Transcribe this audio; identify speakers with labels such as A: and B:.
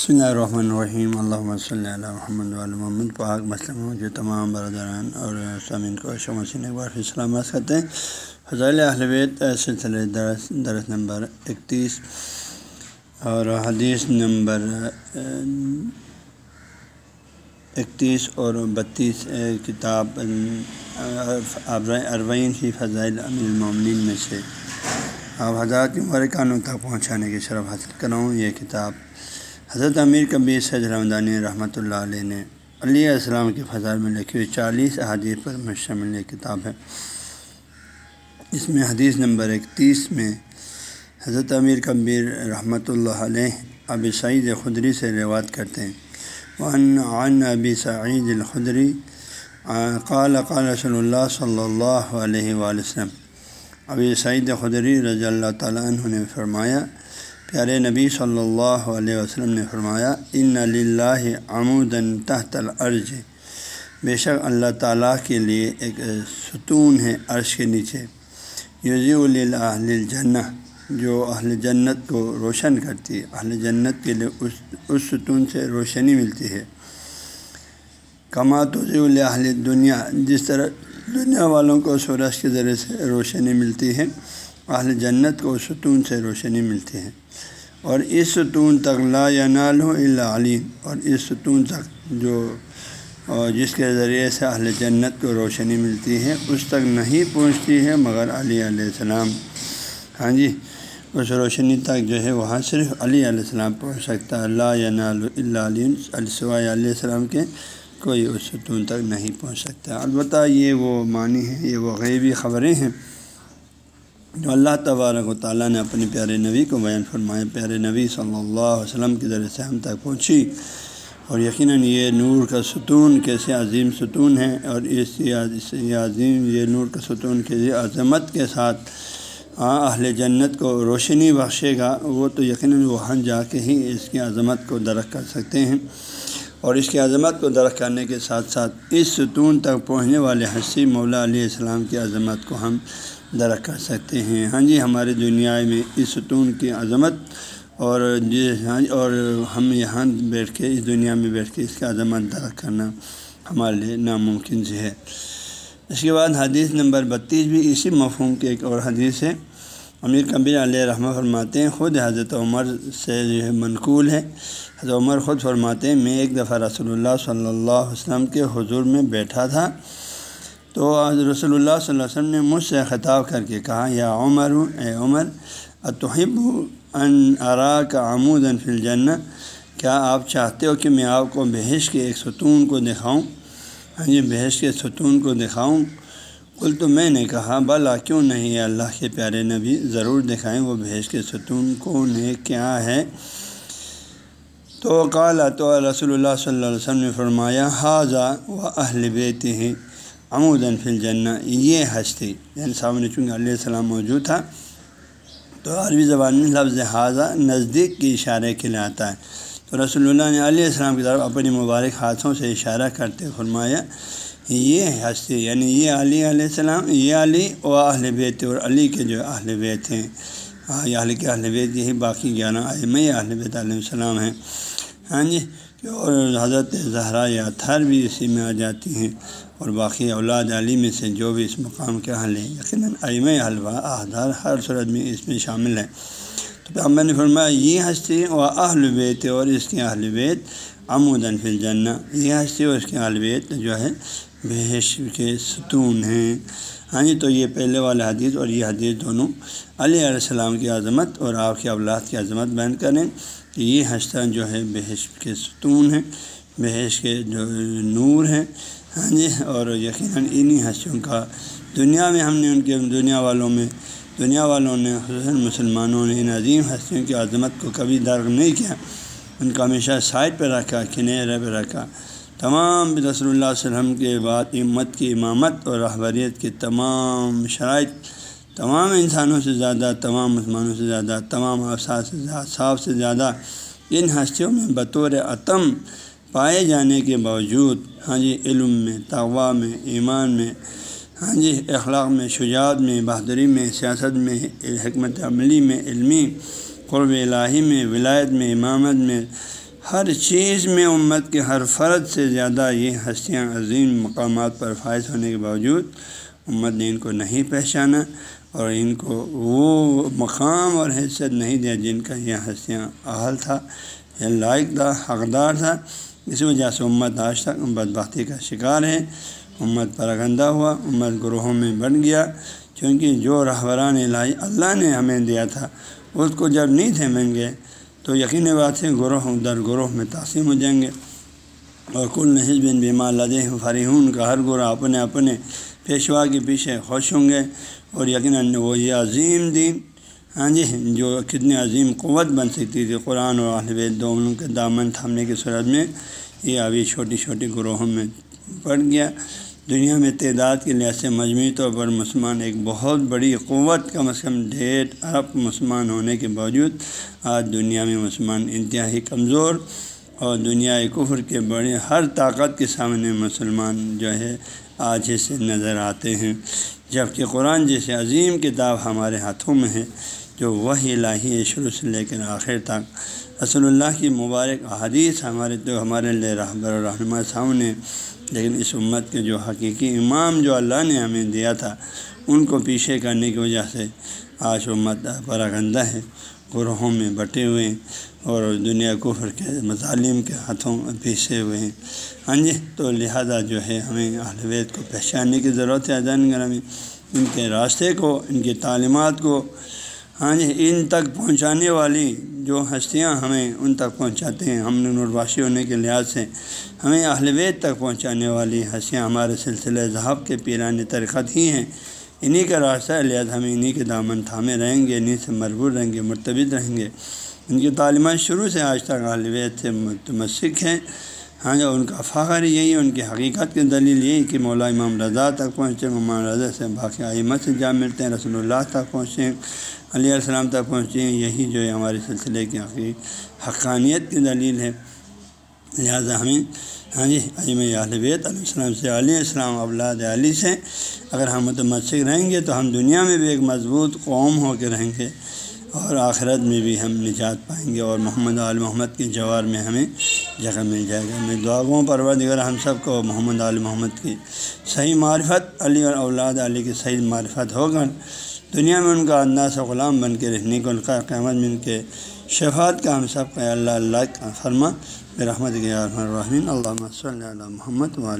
A: بسم اللہ الرحمن الرحیم اللہ صلی اللہ محمد محمد پاک مسلم جو تمام برادران اور سامعین کو شمسین ایک بار سلامت کرتے ہیں فضائل اہلویت سلسلے درس درس نمبر اکتیس اور حدیث نمبر eh, اکتیس اور بتیس eh, کتاب eh, اروین ہی فضائل امین المومنین میں سے. آپ حضرات مبارکانوں تک پہنچانے کی شرف حاصل کراؤں یہ کتاب حضرت امیر کبیر سید رحمدانی رحمۃ اللہ علیہ نے علیہ السلام کے فضائل میں لکھی ہوئی چالیس احادیث پر مشتمل یہ کتاب ہے۔ اس میں حدیث نمبر اکتیس میں حضرت امیر کبیر رحمۃ اللہ علیہ ابی سعید خدری سے روایت کرتے ہیں۔ وعن عن ابی سعید الخدری قال قال رسول اللہ صلی اللہ علیہ وآلہ وسلم۔ ابی سعید خدری رضی اللہ تعالیٰ عنہ نے فرمایا پیارے نبی صلی اللہ علیہ وسلم نے فرمایا، ان اللہ عمودن تحت العرج بے شک اللہ تعالیٰ کے لیے ایک ستون ہے عرش کے نیچے۔ یوزی اہل الجنہ جو اہل جنت کو روشن کرتی ہے۔ اہل جنت کے لیے اس اس ستون سے روشنی ملتی ہے۔ کما توضی اہل دنیا، جس طرح دنیا والوں کو سورج کے ذریعے سے روشنی ملتی ہے اہل جنت کو ستون سے روشنی ملتی ہے۔ اور اس ستون تک لا ینال ہو اللہ علیم اور اس ستون تک جو جس کے ذریعے سے اہل جنت کو روشنی ملتی ہے، اس تک نہیں پہنچتی ہے مگر علی علیہ السلام۔ ہاں جی اس روشنی تک جو ہے، وہاں صرف علی علیہ السلام پہنچ سکتا ہے۔ اللہ ینال اللہ علیم علیہ علیہ السلام کے کوئی اس ستون تک نہیں پہنچ سکتا۔ البتہ یہ وہ معنی ہیں یہ وہ غیبی خبریں ہیں جو اللہ تبارک و تعالیٰ نے اپنے پیارے نبی کو بیان فرمایا پیارے نبی صلی اللہ علیہ وسلم کے ذریعے سے ہم تک پہنچی۔ اور یقیناً یہ نور کا ستون کیسے عظیم ستون ہے اور اس یہ عظیم، یہ نور کا ستون کیسے عظمت کے ساتھ اہل جنت کو روشنی بخشے گا، وہ تو یقیناً وہاں جا کے ہی اس کی عظمت کو درخت کر سکتے ہیں۔ اور اس کی عظمت کو درخت کرنے کے ساتھ ساتھ اس ستون تک پہنچنے والے حسی مولا علیہ السلام کی عظمت کو ہم درخت کر سکتے ہیں۔ ہاں جی ہماری دنیا میں اس ستون کی عظمت اور جی ہاں جی، اور ہم یہاں بیٹھ کے، اس دنیا میں بیٹھ کے اس کی عظمت درخت کرنا ہمارے لیے ناممکن سے ہے۔ اس کے بعد حدیث نمبر بتیس بھی اسی مفہوم کے ایک اور حدیث ہے۔ امیر کبیر علیہ رحمہ فرماتے ہیں، خود حضرت عمر سے جو ہے منقول ہے۔ حضرت عمر خود فرماتے ہیں، میں ایک دفعہ رسول اللہ صلی اللہ علیہ وسلم کے حضور میں بیٹھا تھا۔ تو رسول اللہ صلی اللہ علیہ وسلم نے مجھ سے خطاب کر کے کہا، یا عمر، اے عمر، اتحب ان ارا کا آمود فی الجنہ؟ کیا آپ چاہتے ہو کہ میں آپ کو بحث کے ایک ستون کو دکھاؤں؟ ہاں جی بحث کے ستون کو دکھاؤں۔ کل تو میں نے کہا بلا کیوں نہیں؟ اللہ کے پیارے نبی، ضرور دکھائیں وہ بحث کے ستون کون ہے کیا ہے؟ تو قال، تو رسول اللہ صلی اللہ علیہ وسلم نے فرمایا حاضہ و اہل بیت ہی عمودن فی الجنہ، یہ ہستی۔ یعنی سامنے چونکہ علیہ السلام موجود تھا، تو عربی زبان میں لفظ حاضہ نزدیک کی اشارے کے لیے آتا ہے۔ تو رسول اللہ نے علیہ السلام کی طرف اپنی مبارک ہاتھوں سے اشارہ کرتے فرمایا، یہ ہستی یعنی یہ علی علیہ السلام، یہ علی و اہل بیت، اور علی کے جو اہل بیت ہیں۔ یہ علی کے اہل بیت، یہی باقی گیارہ عالم اہل بیت علیہ السلام ہیں۔ ہاں جی اور حضرت زہرا یا تھر بھی اسی میں آ جاتی ہیں اور باقی اولاد علی میں سے جو بھی اس مقام کے حل ہیں، یقیناً علم حلوہ احدار ہر صورت میں اس میں شامل ہے تو میں نے فرمایا، یہ ہستی و اہل بیت اور اس کے اہل بیت عمودن فی الجنہ۔ یہ ہستی اور اس کے اہل بیت جو ہے بحش کے ستون ہیں۔ ہاں جی تو یہ پہلے والے حدیث اور یہ حدیث دونوں علیہ علیہ السلام کی عظمت اور آپ کے اولاد کی عظمت بیان کریں۔ کہ یہ ہستہ جو ہے بحث کے ستون ہیں بحث کے جو نور ہیں۔ ہاں جی اور یقیناً انہی ہنسیوں کا دنیا میں ہم نے ان کے دنیا والوں میں، دنیا والوں نے، خصوصاً مسلمانوں نے ان عظیم ہستیوں کی عظمت کو کبھی درگ نہیں کیا۔ ان کا ہمیشہ سائڈ پہ رکھا کنیرے پہ رکھا۔ تمام رسول اللہ علیہ وسلم کے بعد امت کی امامت اور رہبریت کے تمام شرائط تمام انسانوں سے زیادہ، تمام مسلمانوں سے زیادہ، تمام افساد سے زیادہ صاف سے زیادہ، ان ہستیوں میں بطور عتم پائے جانے کے باوجود ہاں جی علم میں تغوا میں، ایمان میں ہاں جی اخلاق میں، شجاعت میں، بہادری میں، سیاست میں، حکمت عملی میں، علمی قرب الہی میں، ولایت میں، امامت میں، ہر چیز میں امت کے ہر فرد سے زیادہ یہ ہستیاں عظیم مقامات پر فائز ہونے کے باوجود امت نے ان کو نہیں پہچانا اور ان کو وہ مقام اور حیثیت نہیں دیا جن کا یہ ہستیاں اہل تھا، یا لائق تھا، حقدار تھا۔ اس وجہ سے امت آج تک بدبختی کا شکار ہے۔ امت پراگندہ ہوا، امت گروہوں میں بن گیا۔ کیونکہ جو رہبران الہی اللہ نے ہمیں دیا تھا، اس کو جب نہیں تھے گے تو یقین بات ہے گروہ در گروہ میں تقسیم ہو جائیں گے۔ اور کل نحز بن بیمار لدے فریحون کا ہر گروہ اپنے اپنے پیشوا کے پیچھے خوش ہوں گے اور یقیناً وہ یہ عظیم دین ہاں جی جو کتنی عظیم قوت بن سکتی تھی قرآن اور الب دونوں کے دامن تھامنے کی صورت میں، یہ ابھی چھوٹی چھوٹی گروہوں میں پڑ گیا۔ دنیا میں تعداد کے لحاظ سے مجموعی طور پر مسلمان ایک بہت بڑی قوت، کم از کم ڈیڑھ ارب مسلمان ہونے کے باوجود، آج دنیا میں مسلمان انتہائی کمزور اور دنیا کفر کے بڑے ہر طاقت کے سامنے مسلمان جو ہے آج سے نظر آتے ہیں۔ جبکہ قرآن جیسے عظیم کتاب ہمارے ہاتھوں میں ہے، جو وہی الہی شروع سے لے کر آخر تک۔ رسول اللہ کی مبارک حدیث ہمارے تو ہمارے لیے رحبر و رہنما سامنے لیکن اس امت کے جو حقیقی امام جو اللہ نے ہمیں دیا تھا، ان کو پیچھے کرنے کی وجہ سے آج امت پراگندہ ہے، گروہوں میں بٹے ہوئے اور دنیا کفر کے مظالم کے ہاتھوں پیسے ہوئے ہیں۔ ہاں جی تو لہذا جو ہے ہمیں اہلویت کو پہچاننے کی ضرورت ہے اذان گرمی ان کے راستے کو، ان کی تعلیمات کو ہاں جی ان تک پہنچانے والی جو ہستیاں ہمیں ان تک پہنچاتے ہیں، ہم نرواشی ہونے کے لحاظ سے ہمیں اہلویت تک پہنچانے والی ہستیاں ہمارے سلسلے ذہب کے پیرانے ترقت ہی ہیں۔ انہی کا راستہ لحاظ ہمیں انہی کے دامن تھامے رہیں گے انہیں سے مربوط رہیں گے، مرتبط رہیں گے۔ ان کی تعلیمات شروع سے آج تک اہلویت سے متمسک ہیں۔ ہاں جو ان کا فخر یہی ان کی حقیقت کی دلیل یہی کہ مولا امام رضا تک پہنچے، امام رضا سے باقی عیمت سے جا ملتے ہیں، رسول اللہ تک پہنچے علیہ السلام تک پہنچے یہی جو ہے ہمارے سلسلے کی حقیق حقانیت کی دلیل ہے۔ لہٰذا ہمیں ہاں جی عیم بیت علیہ السلام سے علیہ السلام اولاد علی سے اگر ہم متمسک رہیں گے تو ہم دنیا میں بھی ایک مضبوط قوم ہو کے رہیں گے۔ اور آخرت میں بھی ہم نجات پائیں گے اور محمد عال محمد کے جوار میں ہمیں جگہ مل جائے گا۔ میں دعاؤں پر ورد ہم سب کو محمد عال محمد کی صحیح معرفت، علی اور اولاد علی کی صحیح معرفت ہو کر دنیا میں ان کا انداز و غلام بن کے رہنے کو، ان کا قیامت میں ان کے شفات کا ہم سب کا اللہ اللہ کا فرما رحمت الرحمن اللہ صلی اللہ محمد والے